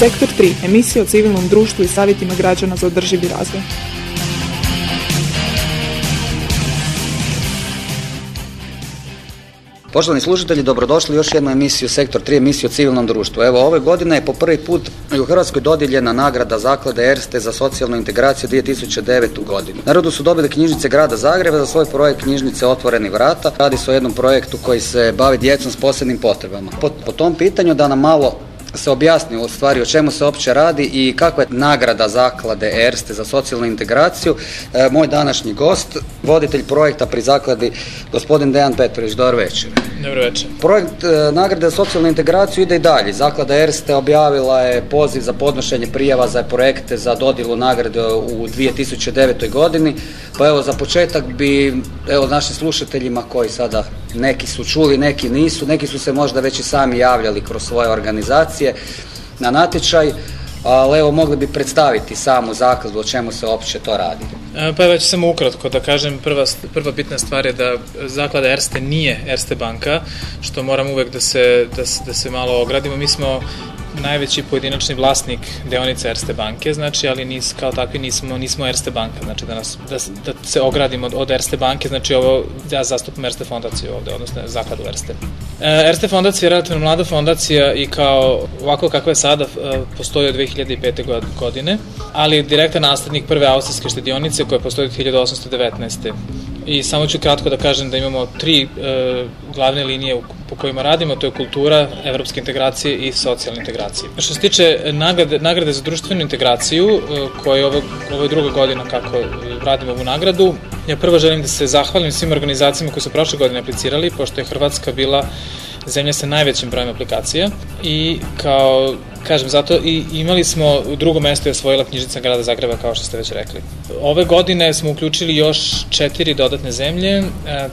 Sektor 3. Emisija o civilnom društvu i savjetima građana za održivi razvoj. Poštovani služitelji, dobrodošli u još jednu emisiju Sektor 3, emisiju o civilnom društvu. Evo, ove godine je po prvi put u Hrvatskoj dodijeljena nagrada Zaklade Erste za socijalnu integraciju 2009. godinu. Narodu su dobili knjižnice grada Zagreba za svoj projekt knjižnice Otvoreni vrata. Radi se o jednom projektu koji se bavi djecom s posebnim potrebama. Po, po tom pitanju da nam malo se objasni u stvari o čemu se uopće radi i kakva je nagrada zaklade Erste za socijalnu integraciju. E, moj današnji gost, voditelj projekta pri zakladi, gospodin Dejan Petrović. Dobar večer. Dobro večer. Projekt e, nagrade za socijalnu integraciju ide i dalje. Zaklada Erste objavila je poziv za podnošenje prijava za projekte za dodjelu nagrade u 2009. godini. Pa evo za početak bi evo našim slušateljima koji sada neki su čuli, neki nisu, neki su se možda već i sami javljali kroz svoje organizacije na natječaj, ali evo mogli bi predstaviti samu zakladu o čemu se uopće to radi. E, Pa već samo ukratko da kažem, prva, prva bitna stvar je da zaklada Erste nije Erste banka, što moram uvek da se, da, da se malo ogradimo. Mi smo najveći pojedinačni vlasnik deonice Erste banke, znači, ali nis, kao takvi nismo, nismo Erste banka, znači da, nas, da, da se ogradimo od, od Erste banke, znači ovo, ja zastupam Erste fondaciju ovde, odnosno zakladu Erste. E, Erste fondacija je relativno mlada fondacija i kao ovako kakva je sada e, postoji od 2005. god- godine, ali je direktan naslednik prve austrijske štedionice koja postoji od 1819. I samo ću kratko da kažem da imamo tri e, glavne linije u- po kojima radimo, to je kultura, evropske integracije i socijalne integracije. Što se tiče nagrade, nagrade za društvenu integraciju, e, koja je ovo, ovo je druga godina kako e, radimo ovu nagradu, ja prvo želim da se zahvalim svim organizacijama koji su prošle godine aplicirali, pošto je Hrvatska bila zemlja sa najvećim brojem aplikacija i kao kažem zato i imali smo u drugom mestu je osvojila knjižnica grada Zagreba kao što ste već rekli. Ove godine smo uključili još četiri dodatne zemlje, e,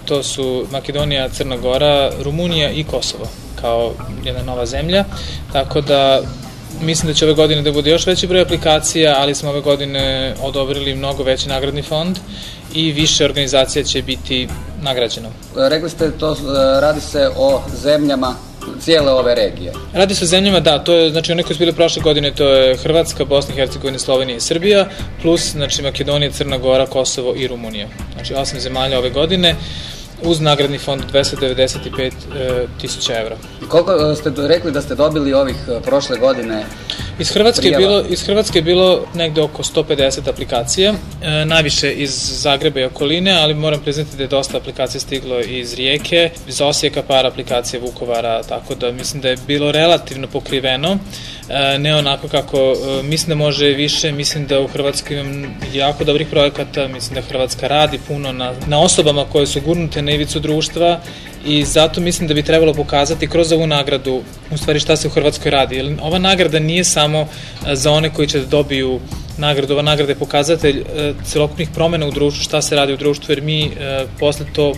to su Makedonija, Crna Gora, Rumunija i Kosovo kao jedna nova zemlja, tako da Mislim da će ove godine da bude još veći broj aplikacija, ali smo ove godine odobrili mnogo veći nagradni fond i više organizacija će biti nagrađeno. E, Rekli ste to, e, radi se o zemljama cijele ove regije. Radi se o zemljama, da, to je, znači one koje su bile prošle godine, to je Hrvatska, Bosna i Hercegovina, Slovenija i Srbija, plus, znači, Makedonija, Crna Gora, Kosovo i Rumunija. Znači, osam zemalja ove godine, uz nagradni fond 295 e, tisuća evra. Koliko e, ste rekli da ste dobili ovih e, prošle godine? Iz Hrvatske, je bilo, iz Hrvatske je bilo negde oko 150 aplikacija, e, najviše iz Zagreba i okoline, ali moram priznati da je dosta aplikacija stiglo iz Rijeke, iz Osijeka par aplikacija Vukovara, tako da mislim da je bilo relativno pokriveno, e, ne onako kako e, mislim da može više, mislim da u Hrvatskoj imam jako dobrih projekata, mislim da Hrvatska radi puno na, na osobama koje su gurnute na ivicu društva i zato mislim da bi trebalo pokazati kroz ovu nagradu u stvari šta se u Hrvatskoj radi. Jer ova nagrada nije samo e, za one koji će da dobiju nagradu, ova nagrada je pokazatelj e, celokupnih promena u društvu, šta se radi u društvu, jer mi e, posle to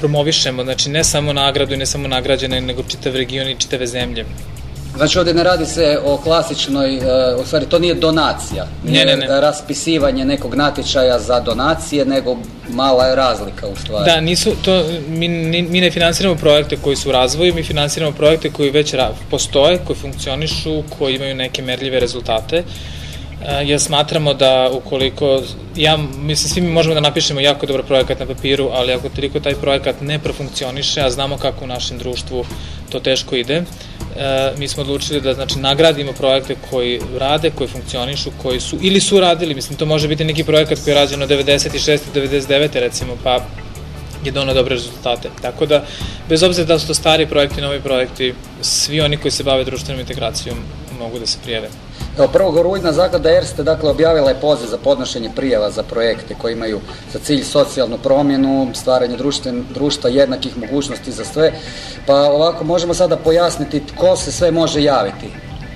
promovišemo, znači ne samo nagradu i ne samo nagrađene, nego čitav region i čitave zemlje. Znači ovdje ne radi se o klasičnoj, e, u stvari to nije donacija, nije Ne, ne, ne. raspisivanje nekog natječaja za donacije, nego mala je razlika u stvari. Da, nisu to, mi, mi ne finansiramo projekte koji su u razvoju, mi finansiramo projekte koji već postoje, koji funkcionišu, koji imaju neke merljive rezultate. E, ja smatramo da ukoliko, ja, mislim, svi mi možemo da napišemo jako dobar projekat na papiru, ali ako toliko taj projekat ne profunkcioniše, a znamo kako u našem društvu to teško ide, e, mi smo odlučili da znači nagradimo projekte koji rade, koji funkcionišu, koji su ili su radili, mislim to može biti neki projekat koji je rađen od 96. 99. recimo, pa je donao dobre rezultate. Tako da, bez obzira da su to stari projekti, novi projekti, svi oni koji se bave društvenom integracijom mogu da se prijave. Evo, 1. rujna zaklada Erste dakle, objavila je poziv za podnošenje prijava za projekte koji imaju za cilj socijalnu promjenu, stvaranje društven, društva jednakih mogućnosti za sve. Pa ovako možemo sada pojasniti tko se sve može javiti.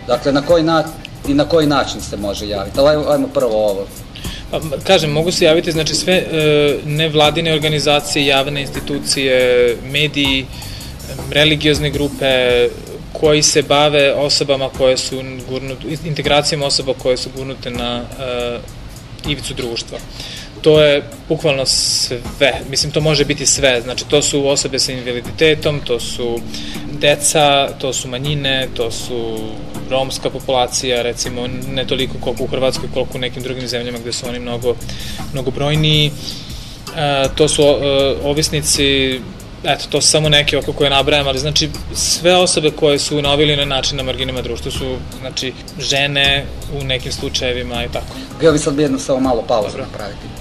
Dakle, na koji, na, i na koji način se može javiti. Ali ajmo- prvo ovo. Pa, kažem, mogu se javiti znači sve e, nevladine organizacije, javne institucije, mediji, religiozne grupe koji se bave osobama koje su gurnute, integracijom osoba koje su gurnute na e, ivicu društva. To je bukvalno sve, mislim to može biti sve, znači to su osobe sa invaliditetom, to su deca, to su manjine, to su romska populacija, recimo ne toliko koliko u Hrvatskoj, koliko u nekim drugim zemljama gde su oni mnogo, mnogo brojniji. E, to su e, ovisnici eto, to su samo neke oko koje nabrajam, ali znači sve osobe koje su na ovaj ili na način na marginama društva su, znači, žene u nekim slučajevima i tako. Ja bi sad jedno samo malo pauzu napraviti.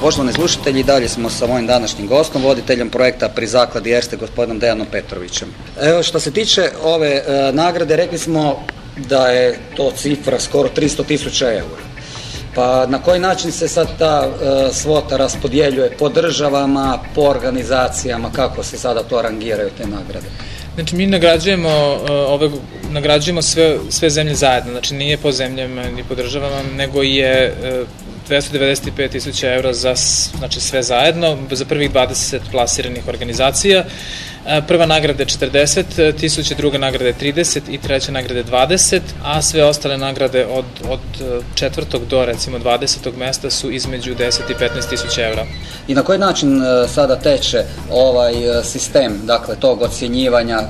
Poštovani slušatelji, dalje smo sa mojim današnjim gostom, voditeljem projekta pri zakladi Erste, gospodinom Dejanom Petrovićem. Evo, što se tiče ove e, nagrade, rekli smo da je to cifra skoro 300 tisuća eura. Pa na koji način se sad ta e, svota raspodjeljuje po državama, po organizacijama, kako se sada to rangiraju te nagrade? Znači mi nagrađujemo e, ove nagrađujemo sve sve zemlje zajedno, znači nije po zemljama ni po državama, nego je e, 295.000 evra za znači, sve zajedno, za prvih 20 plasiranih organizacija. E, prva nagrada je 40 tisuća, druga nagrada je 30 i treća nagrada je 20, a sve ostale nagrade od, od četvrtog do recimo 20. mesta su između 10 i 15 tisuća evra. I na koji način e, sada teče ovaj e, sistem, dakle, tog ocjenjivanja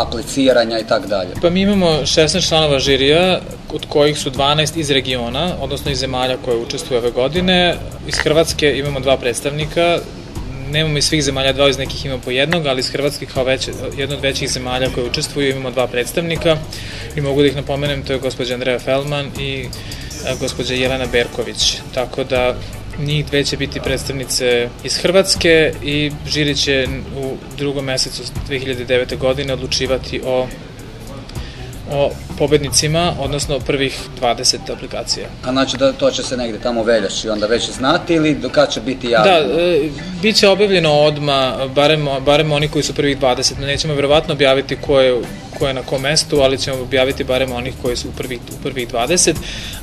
apliciranja i tako dalje? Pa mi imamo 16 članova žirija, od kojih su 12 iz regiona, odnosno iz zemalja koje učestvuju ove godine. Iz Hrvatske imamo dva predstavnika, nemamo iz svih zemalja dva, iz nekih imamo po jednog, ali iz Hrvatske kao već, jedno od većih zemalja koje učestvuju imamo dva predstavnika i mogu da ih napomenem, to je gospođa Andreja Feldman i gospođa Jelena Berković. Tako da njih dve će biti predstavnice iz Hrvatske i žiri će u drugom mesecu 2009. godine odlučivati o o pobednicima, odnosno prvih 20 aplikacija. A znači da to će se negde tamo veljači onda već znati ili do kada će biti javljeno? Da, e, bit će objavljeno odma, barem, barem oni koji su prvih 20. Nećemo verovatno objaviti ko je, ko je na kom mestu, ali ćemo objaviti barem onih koji su u prvih, u prvih 20.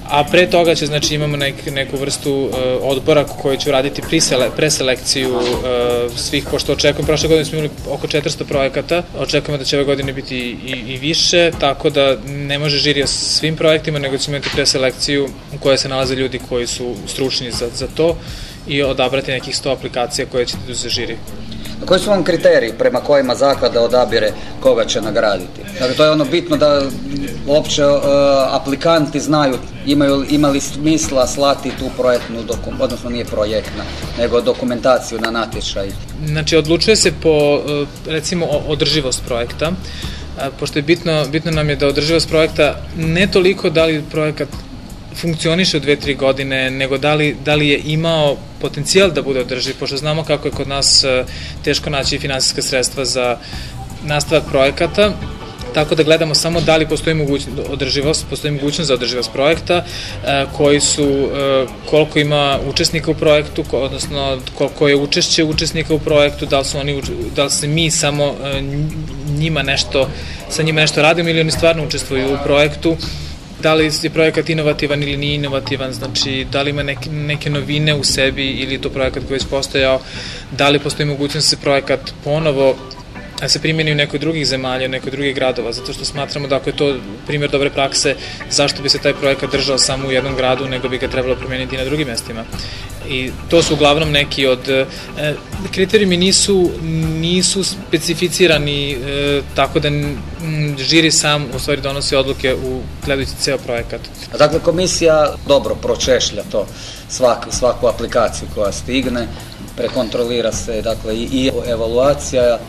A pre toga će, znači, imamo nek, neku vrstu uh, odbora koji će uraditi prisele, preselekciju uh, svih, pošto očekujem, prošle godine smo imali oko 400 projekata, očekujemo da će ove godine biti i, i više, tako da ne može žiri o svim projektima, nego ćemo imati preselekciju u kojoj se nalaze ljudi koji su stručni za, za to i odabrati nekih 100 aplikacija koje ćete da se žiri. Koji su vam kriteriji prema kojima zaklada odabire koga će nagraditi? Dakle, to je ono bitno da uopće uh, aplikanti znaju imaju, imali smisla slati tu projektnu, dokum, odnosno nije projektna, nego dokumentaciju na natječaj. Znači, odlučuje se po, uh, recimo, održivost projekta, pošto je bitno, bitno nam je da održivost projekta ne toliko da li projekat funkcioniše u dve, tri godine, nego da li, da li je imao potencijal da bude održiv, pošto znamo kako je kod nas e, teško naći finansijska sredstva za nastavak projekata, tako da gledamo samo da li postoji mogućnost održivost, postoji mogućnost za održivost projekta, e, koji su, e, koliko ima učesnika u projektu, odnosno koliko je učešće učesnika u projektu, da li su oni, da li se mi samo njima nešto, sa njima nešto radimo ili oni stvarno učestvuju u projektu, da li je projekat inovativan ili nije inovativan, znači da li ima neke, neke novine u sebi ili to projekat koji je postojao, da li postoji mogućnost da se projekat ponovo se primjeni u nekoj drugih zemalja, u nekoj drugih gradova, zato što smatramo da ako je to primjer dobre prakse, zašto bi se taj projekat držao samo u jednom gradu, nego bi ga trebalo promeniti na drugim mestima. I to su uglavnom neki od... E, kriterijumi nisu, nisu specificirani e, tako da žiri sam u stvari donosi odluke u gledajući ceo projekat. Dakle, komisija dobro pročešlja to svaku, svaku aplikaciju koja stigne, prekontrolira se dakle, i, i evaluacija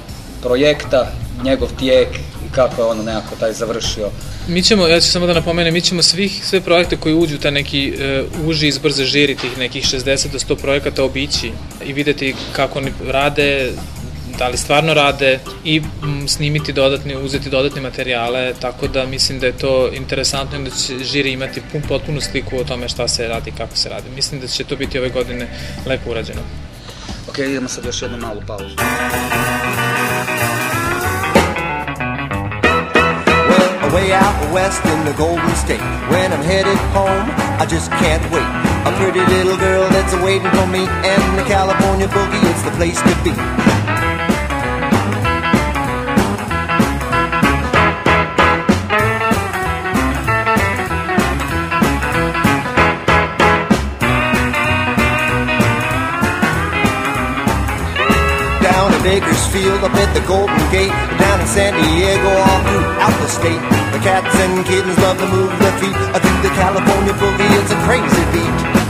projekta, njegov tijek i kako je ono nekako taj završio. Mi ćemo, ja ću samo da napomenem, mi ćemo svih, sve projekte koji uđu u taj neki uh, uži izbor za žiri, tih nekih 60 do 100 projekata obići i videti kako oni rade, da li stvarno rade i m, snimiti dodatni, uzeti dodatne materijale, tako da mislim da je to interesantno i da će žiri imati pun, potpunu sliku o tome šta se radi, kako se radi. Mislim da će to biti ove godine lepo urađeno. Ok, idemo sad još jednu malu pauzu. Way out west in the Golden State. When I'm headed home, I just can't wait. A pretty little girl that's waiting for me, and the California boogie, it's the place to be. Bakersfield, up at the Golden Gate, down in San Diego, all throughout the state. The cats and kittens love to move their feet. I think the California boogie, it's a crazy beat.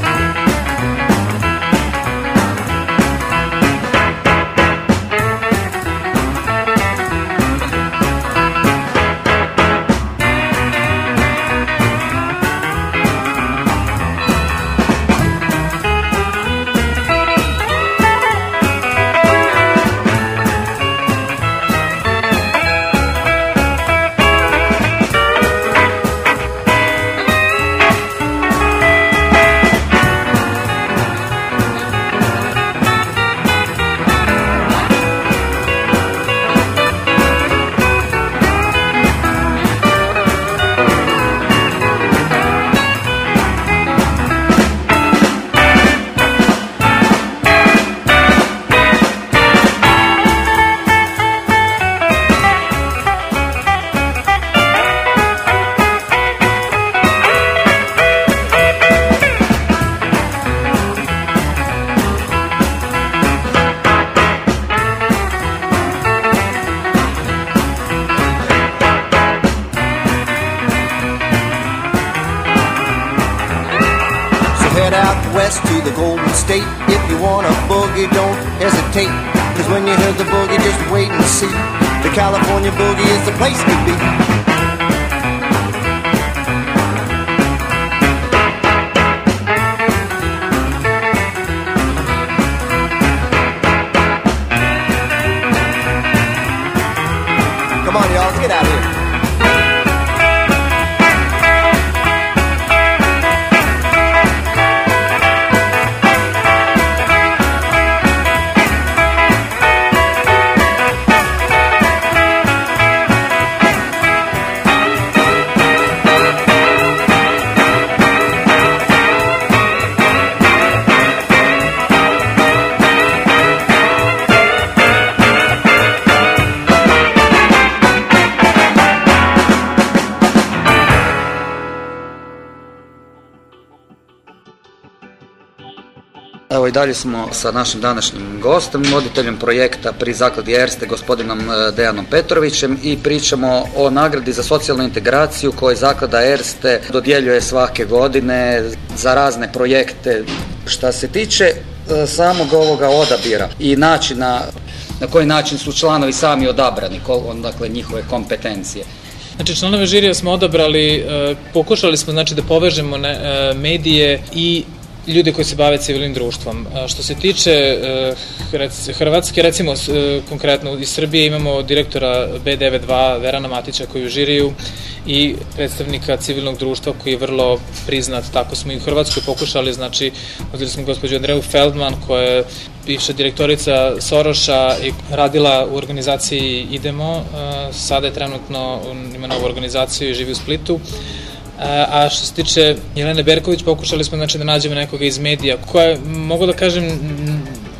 Evo i dalje smo sa našim današnjim gostom, voditeljem projekta pri zakladi Erste, gospodinom e, Dejanom Petrovićem i pričamo o nagradi za socijalnu integraciju koju zaklada Erste dodjeljuje svake godine za razne projekte. Šta se tiče e, samog ovoga odabira i načina na koji način su članovi sami odabrani, dakle njihove kompetencije. Znači, članove žirija smo odabrali, e, pokušali smo znači, da povežemo medije i ljude koji se bave civilnim društvom. Što se tiče e, Hrvatske, recimo e, konkretno iz Srbije imamo direktora B92 Verana Matića koji u žiriju i predstavnika civilnog društva koji je vrlo priznat. Tako smo i u Hrvatskoj pokušali, znači, uzeli smo gospođu Andreju Feldman koja je bivša direktorica Soroša i radila u organizaciji Idemo, e, sada je trenutno, ima novu organizaciju i živi u Splitu a što se tiče Jelene Berković, pokušali smo znači, da nađemo nekoga iz medija, koja je, mogu da kažem,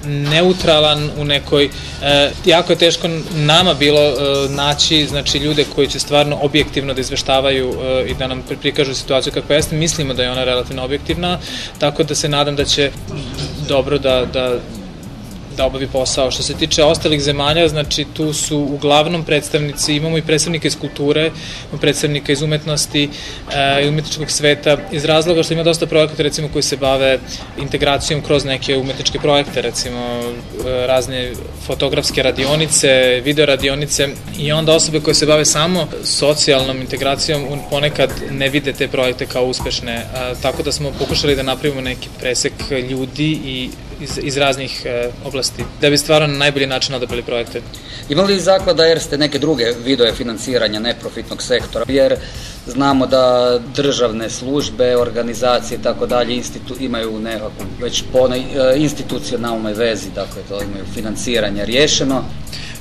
neutralan u nekoj, e, jako je teško nama bilo e, naći znači, ljude koji će stvarno objektivno da izveštavaju e, i da nam prikažu situaciju kakva jeste. Mislimo da je ona relativno objektivna, tako da se nadam da će dobro da, da da obavi posao. Što se tiče ostalih zemalja, znači tu su uglavnom predstavnici, imamo i predstavnike iz kulture, predstavnika iz umetnosti e, i umetničkog sveta, iz razloga što ima dosta projekata recimo koji se bave integracijom kroz neke umetničke projekte, recimo e, razne fotografske radionice, video radionice i onda osobe koje se bave samo socijalnom integracijom ponekad ne vide te projekte kao uspešne, e, tako da smo pokušali da napravimo neki presek ljudi i iz, iz raznih e, oblasti, da bi stvarno na najbolji način odabrali projekte. Ima li zaklada Erste neke druge vidove financiranja neprofitnog sektora? Jer znamo da državne službe, organizacije i tako dalje institu, imaju nekakvu već po onoj e, institucionalnoj vezi, dakle to imaju financiranje riješeno.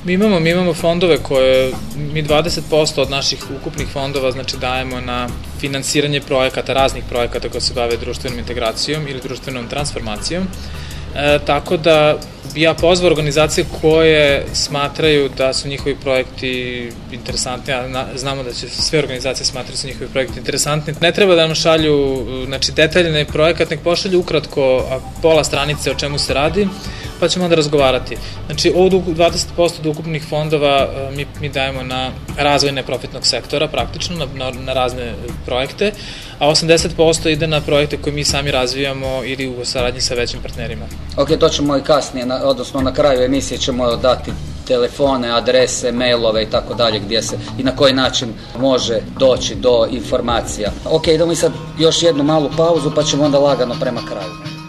Mi imamo, mi imamo fondove koje, mi 20% od naših ukupnih fondova znači dajemo na finansiranje projekata, raznih projekata koji se bave društvenom integracijom ili društvenom transformacijom. E, tako da ja pozvao organizacije koje smatraju da su njihovi projekti interesantni, a znamo da će sve organizacije smatrati da su njihovi projekti interesantni. Ne treba da nam šalju znači, detaljne projekat, nek pošalju ukratko pola stranice o čemu se radi, pa ćemo onda razgovarati. Znači, od 20% od ukupnih fondova e, mi, mi dajemo na razvoj neprofitnog sektora, praktično, na, na, na razne projekte, a 80% ide na projekte koje mi sami razvijamo ili u saradnji sa većim partnerima. Ok, to ćemo i kasnije, na, odnosno na kraju emisije ćemo dati telefone, adrese, mailove i tako dalje gdje se i na koji način može doći do informacija. Ok, idemo i sad još jednu malu pauzu pa ćemo onda lagano prema kraju.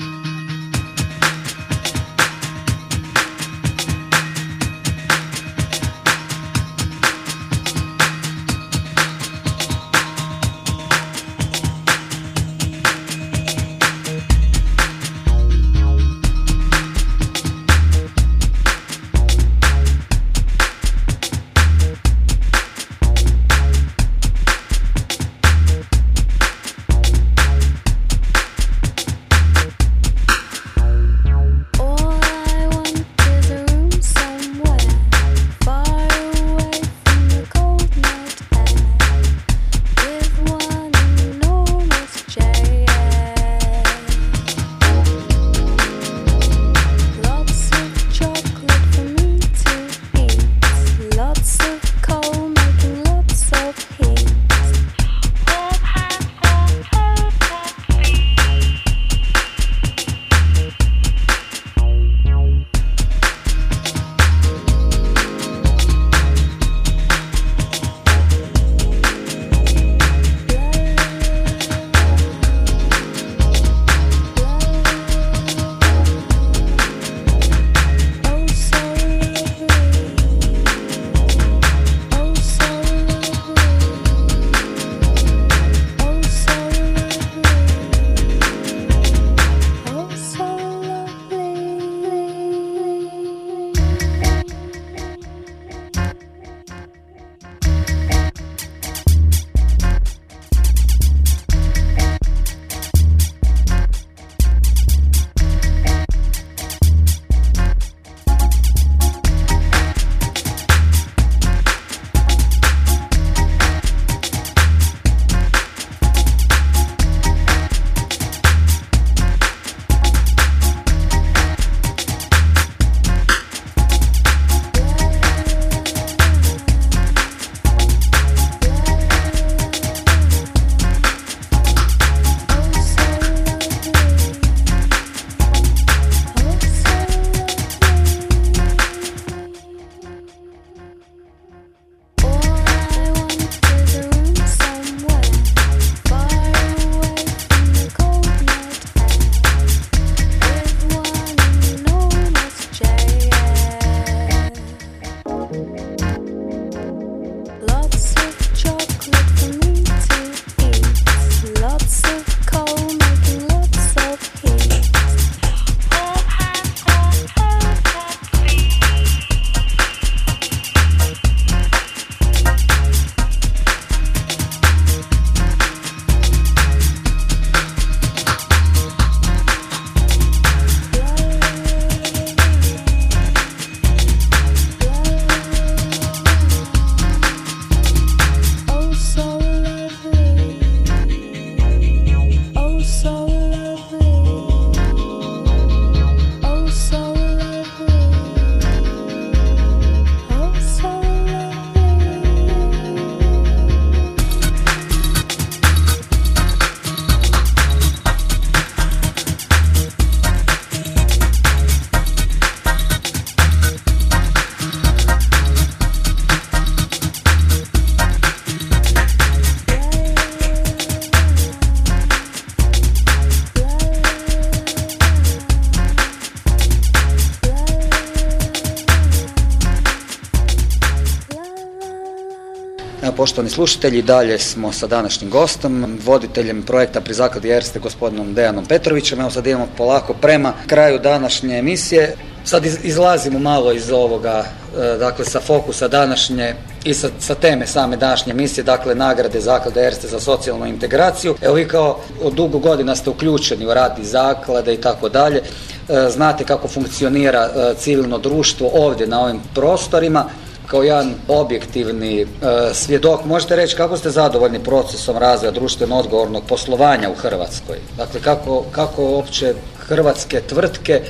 Poštovani slušatelji, dalje smo sa današnjim gostom, voditeljem projekta pri zakladi Erste, gospodinom Dejanom Petrovićem. Evo sad idemo polako prema kraju današnje emisije. Sad izlazimo malo iz ovoga, e, dakle sa fokusa današnje i sa, sa teme same današnje emisije, dakle nagrade Zaklade Erste za socijalnu integraciju. Evo vi kao od dugo godina ste uključeni u rad i zaklade i tako dalje. E, znate kako funkcionira e, civilno društvo ovdje na ovim prostorima kao jedan objektivni e, svjedok, možete reći kako ste zadovoljni procesom razvoja društveno odgovornog poslovanja u Hrvatskoj? Dakle, kako, kako uopće hrvatske tvrtke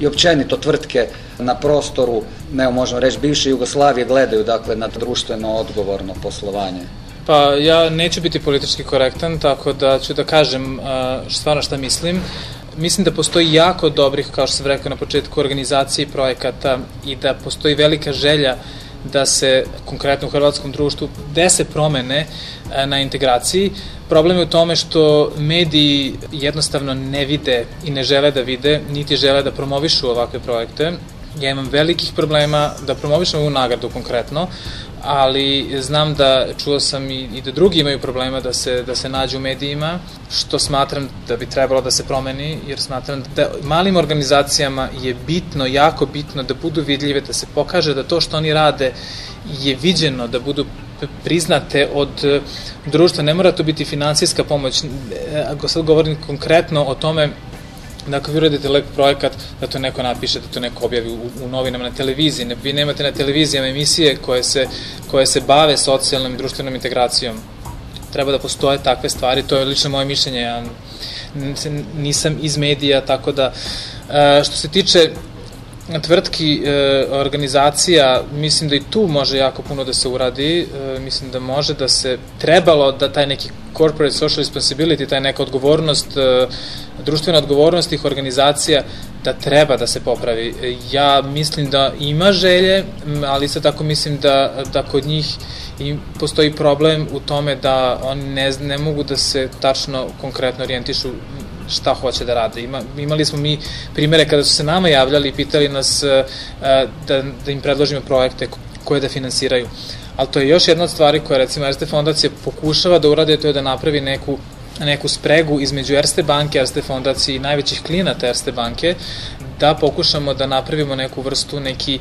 i općenito tvrtke na prostoru, ne možemo reći, bivše Jugoslavije gledaju dakle na društveno odgovorno poslovanje? Pa ja neću biti politički korektan, tako da ću da kažem uh, stvarno šta mislim. Mislim da postoji jako dobrih, kao što sam rekao na početku, organizacije i projekata i da postoji velika želja da se konkretno u hrvatskom društvu dese promene e, na integraciji. Problem je u tome što mediji jednostavno ne vide i ne žele da vide, niti žele da promovišu ovakve projekte. Ja imam velikih problema da promovišem ovu nagradu konkretno, ali znam da čuo sam i, i da drugi imaju problema da se, da se nađu u medijima, što smatram da bi trebalo da se promeni, jer smatram da malim organizacijama je bitno, jako bitno da budu vidljive, da se pokaže da to što oni rade je viđeno, da budu priznate od e, društva, ne mora to biti finansijska pomoć, e, ako sad govorim konkretno o tome da ako vi uradite lep projekat, da to neko napiše, da to neko objavi u, u novinama na televiziji. Ne, vi nemate na televizijama emisije koje se, koje se bave socijalnom i društvenom integracijom. Treba da postoje takve stvari, to je lično moje mišljenje, ja nisam iz medija, tako da e, što se tiče tvrtki, e, organizacija, mislim da i tu može jako puno da se uradi, e, mislim da može da se trebalo da taj neki corporate social responsibility, taj neka odgovornost, e, društvena odgovornost tih organizacija, da treba da se popravi. Ja mislim da ima želje, ali isto tako mislim da, da kod njih i postoji problem u tome da oni ne, ne mogu da se tačno konkretno orijentišu šta hoće da rade. Ima, imali smo mi primere kada su se nama javljali i pitali nas uh, da, da im predložimo projekte koje da finansiraju. Ali to je još jedna od stvari koja recimo Erste fondacija pokušava da urade, to je da napravi neku neku spregu između Erste banke, Erste fondacije i najvećih klijenata Erste banke, da pokušamo da napravimo neku vrstu, neki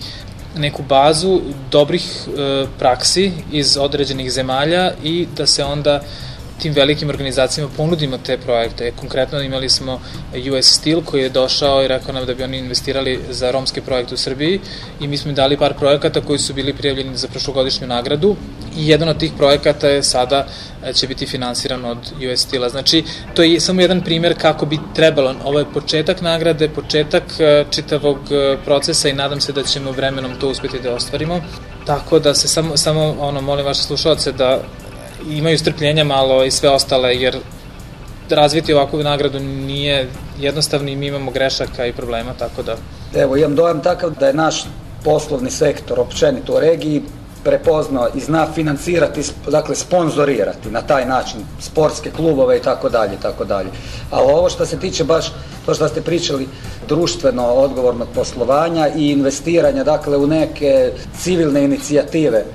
neku bazu dobrih e, praksi iz određenih zemalja i da se onda tim velikim organizacijama ponudimo te projekte. Konkretno imali smo US Steel koji je došao i rekao nam da bi oni investirali za romske projekte u Srbiji i mi smo im dali par projekata koji su bili prijavljeni za prošlogodišnju nagradu i jedan od tih projekata je sada e, će biti finansiran od US Steel-a. Znači, to je samo jedan primer kako bi trebalo. Ovo je početak nagrade, početak e, čitavog e, procesa i nadam se da ćemo vremenom to uspeti da ostvarimo. Tako da se samo, samo ono, molim vaše slušalce da imaju strpljenja malo i sve ostale, jer razviti ovakvu nagradu nije jednostavno i mi imamo grešaka i problema, tako da... Evo, imam dojam takav da je naš poslovni sektor općenito u regiji prepoznao i zna financirati, dakle sponzorirati na taj način sportske klubove i tako dalje, tako dalje. A ovo što se tiče baš to što ste pričali društveno odgovornog poslovanja i investiranja dakle u neke civilne inicijative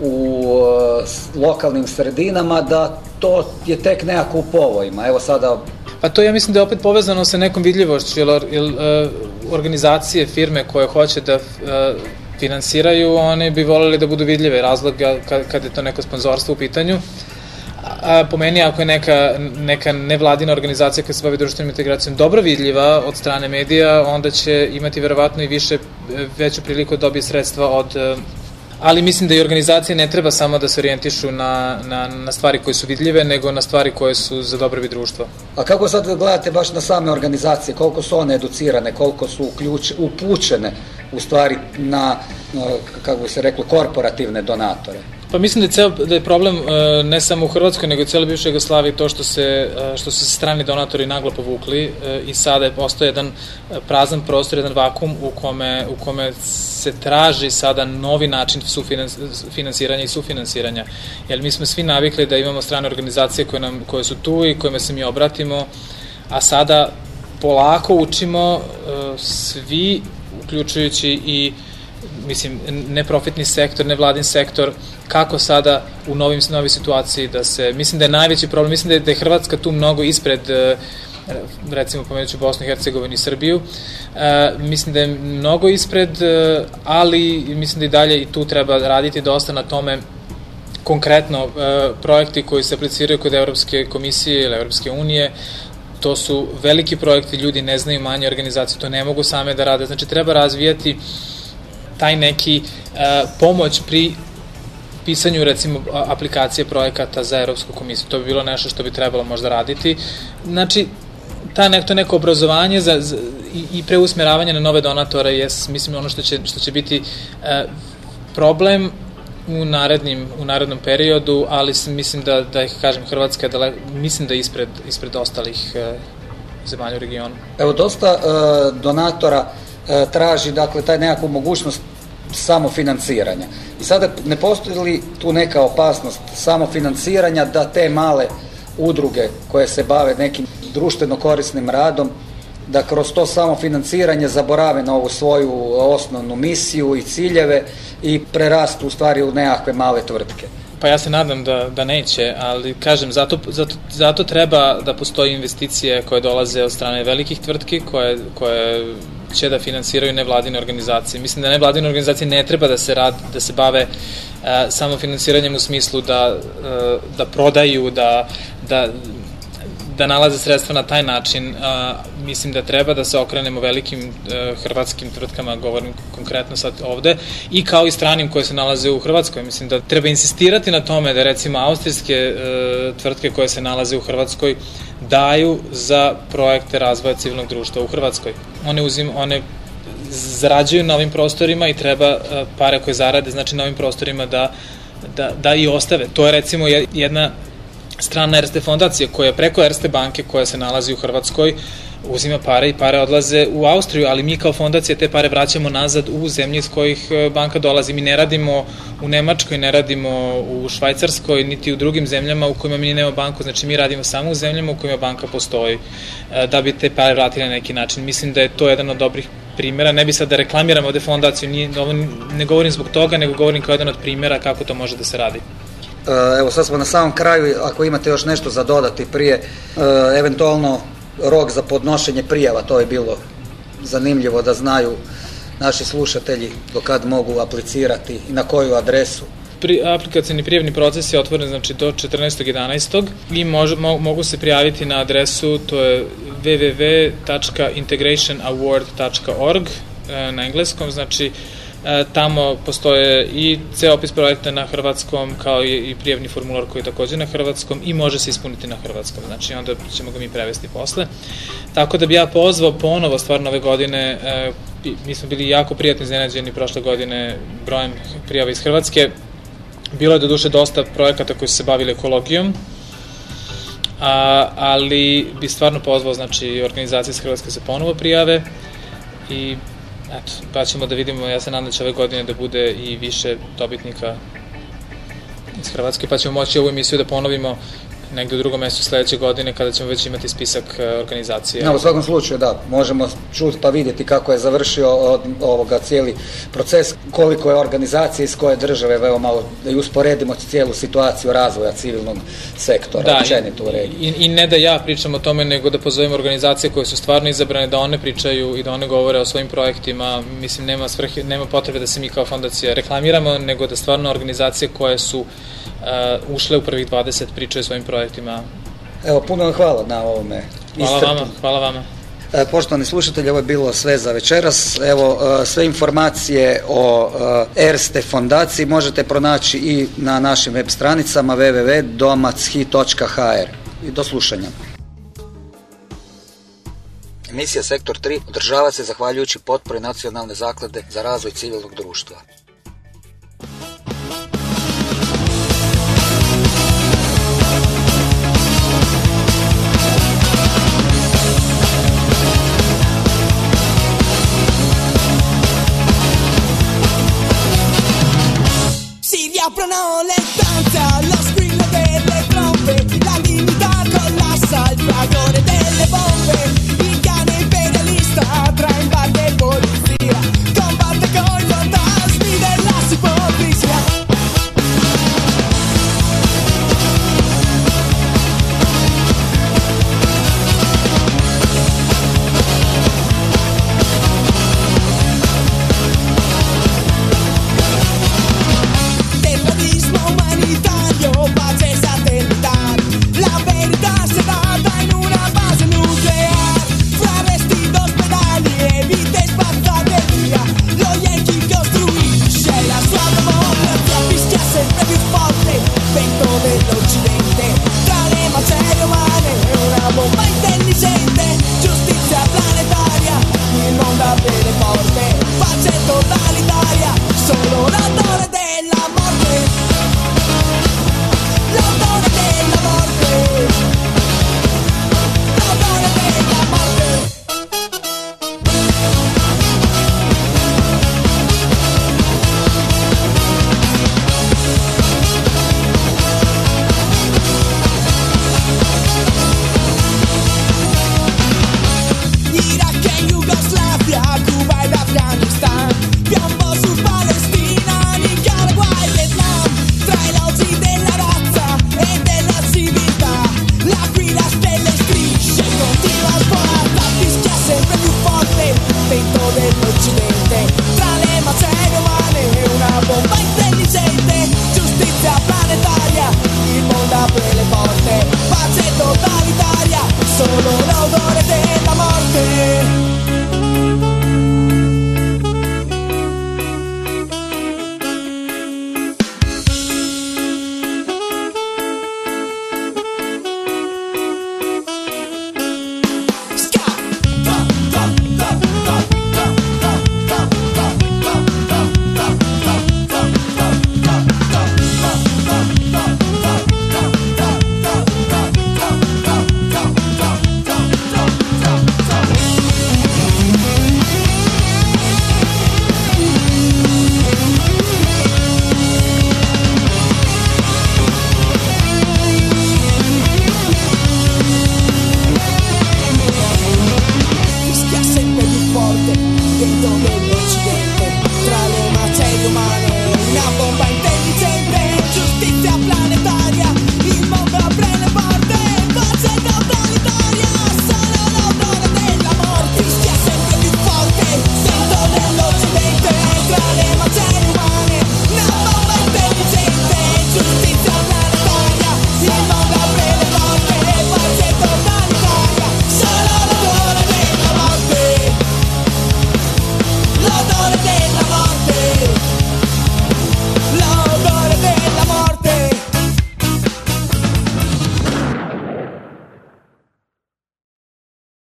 u uh, lokalnim sredinama da to je tek nekako u povojima. Evo sada Pa to ja mislim da je opet povezano sa nekom vidljivošću, jer, jer uh, organizacije, firme koje hoće da uh, finansiraju, one bi voleli da budu vidljive razloga kad, kad je to neko sponzorstvo u pitanju. A, po meni, ako je neka, neka nevladina organizacija koja se bavi društvenom integracijom dobro vidljiva od strane medija, onda će imati verovatno i više, veću priliku da dobije sredstva od ali mislim da i organizacije ne treba samo da se orijentišu na, na, na stvari koje su vidljive, nego na stvari koje su za dobrobit društva. A kako sad gledate baš na same organizacije, koliko su one educirane, koliko su uključ, upućene u stvari na, kako bi se reklo, korporativne donatore? Pa mislim da je, cel, da je problem uh, ne samo u Hrvatskoj, nego i cele bivšoj Jugoslaviji to što se, uh, što su se strani donatori naglo povukli uh, i sada je postoje jedan prazan prostor, jedan vakum u kome, u kome se traži sada novi način finansiranja i sufinansiranja. Jer mi smo svi navikli da imamo strane organizacije koje, nam, koje su tu i kojima se mi obratimo, a sada polako učimo svi, uključujući i mislim, neprofitni sektor, nevladin sektor, kako sada u novim, novoj situaciji da se, mislim da je najveći problem, mislim da je, da je Hrvatska tu mnogo ispred uh, recimo pomenut ću Bosnu i Hercegovinu i Srbiju. E, mislim da je mnogo ispred, e, ali mislim da i dalje i tu treba raditi dosta na tome konkretno e, projekti koji se apliciraju kod Evropske komisije ili Evropske unije, to su veliki projekti, ljudi ne znaju manje organizacije, to ne mogu same da rade, znači treba razvijati taj neki e, pomoć pri pisanju recimo aplikacije projekata za Evropsku komisiju. To bi bilo nešto što bi trebalo možda raditi. Znači, ta nek, to neko obrazovanje za, za, i, i preusmeravanje na nove donatore je, mislim, ono što će, što će biti e, problem u narednim u narednom periodu, ali mislim da da ih kažem Hrvatska je dale, mislim da je ispred ispred ostalih e, zemalja u regionu. Evo dosta e, donatora e, traži dakle taj nekakvu mogućnost samofinanciranja. I sada ne postoji li tu neka opasnost samofinanciranja da te male udruge koje se bave nekim društveno korisnim radom da kroz to samo financiranje zaborave na ovu svoju osnovnu misiju i ciljeve i prerastu u stvari u nekakve male tvrtke. Pa ja se nadam da, da neće, ali kažem, zato, zato, zato treba da postoji investicije koje dolaze od strane velikih tvrtki, koje, koje će da finansiraju nevladine organizacije. Mislim da nevladine organizacije ne treba da se rad, da se bave uh, samo finansiranjem u smislu da, uh, da prodaju, da, da da nalaze sredstva na taj način. A, mislim da treba da se okrenemo velikim e, hrvatskim tvrtkama, govorim konkretno sad ovde, i kao i stranim koje se nalaze u Hrvatskoj. Mislim da treba insistirati na tome da recimo austrijske e, tvrtke koje se nalaze u Hrvatskoj daju za projekte razvoja civilnog društva u Hrvatskoj. One uzim, one zarađuju na ovim prostorima i treba e, pare koje zarade, znači na ovim prostorima da da, da i ostave. To je recimo jedna strana Erste fondacije koja preko Erste banke koja se nalazi u Hrvatskoj uzima pare i pare odlaze u Austriju, ali mi kao fondacija te pare vraćamo nazad u zemlje iz kojih e, banka dolazi. Mi ne radimo u Nemačkoj, ne radimo u Švajcarskoj, niti u drugim zemljama u kojima mi nemamo banku, znači mi radimo samo u zemljama u kojima banka postoji e, da bi te pare vratili na neki način. Mislim da je to jedan od dobrih primjera, ne bi sad da reklamiram ovde fondaciju, ne govorim zbog toga, nego govorim kao jedan od primjera kako to može da se radi. E, evo sad smo na samom kraju, ako imate još nešto za dodati prije, e, eventualno rok za podnošenje prijava, to je bilo zanimljivo da znaju naši slušatelji do kad mogu aplicirati i na koju adresu. Pri, aplikacijni prijavni proces je otvoren znači do 14.11. i mož, mo, mogu se prijaviti na adresu, to je www.integrationaward.org e, na engleskom, znači tamo postoje i ceo opis projekta na hrvatskom, kao i, prijevni formular koji je takođe na hrvatskom i može se ispuniti na hrvatskom, znači onda ćemo ga mi prevesti posle. Tako da bi ja pozvao ponovo stvarno ove godine, e, mi smo bili jako prijatno iznenađeni prošle godine brojem prijava iz Hrvatske, bilo je do duše dosta projekata koji su se bavili ekologijom, a, ali bi stvarno pozvao znači, organizacije iz Hrvatske se ponovo prijave i eto, pa ćemo da vidimo, ja se nadam da će ove godine da bude i više dobitnika iz Hrvatske, pa ćemo moći ovu emisiju da ponovimo negde u drugom mesecu sledeće godine kada ćemo već imati spisak e, organizacije. Ja, u svakom slučaju, da, možemo čuti pa vidjeti kako je završio od ovoga cijeli proces, koliko je organizacije iz koje države, evo malo da i usporedimo cijelu situaciju razvoja civilnog sektora, da, općenito u regiji. I, I ne da ja pričam o tome, nego da pozovemo organizacije koje su stvarno izabrane, da one pričaju i da one govore o svojim projektima. Mislim, nema, svrhe, nema potrebe da se mi kao fondacija reklamiramo, nego da stvarno organizacije koje su uh, ušle u prvih 20 pričaju o svojim projektima. Evo, puno vam hvala na ovome. Hvala vama, hvala vama. E, poštovani slušatelji, ovo je bilo sve za večeras. Evo, e, sve informacije o Erste fondaciji možete pronaći i na našim web stranicama www.domachi.hr. I do slušanja. Emisija Sektor 3 održava se zahvaljujući potpori Nacionalne zaklade za razvoj civilnog društva. si aprono le stanze allo squillo delle trombe, la dignità collassa il drago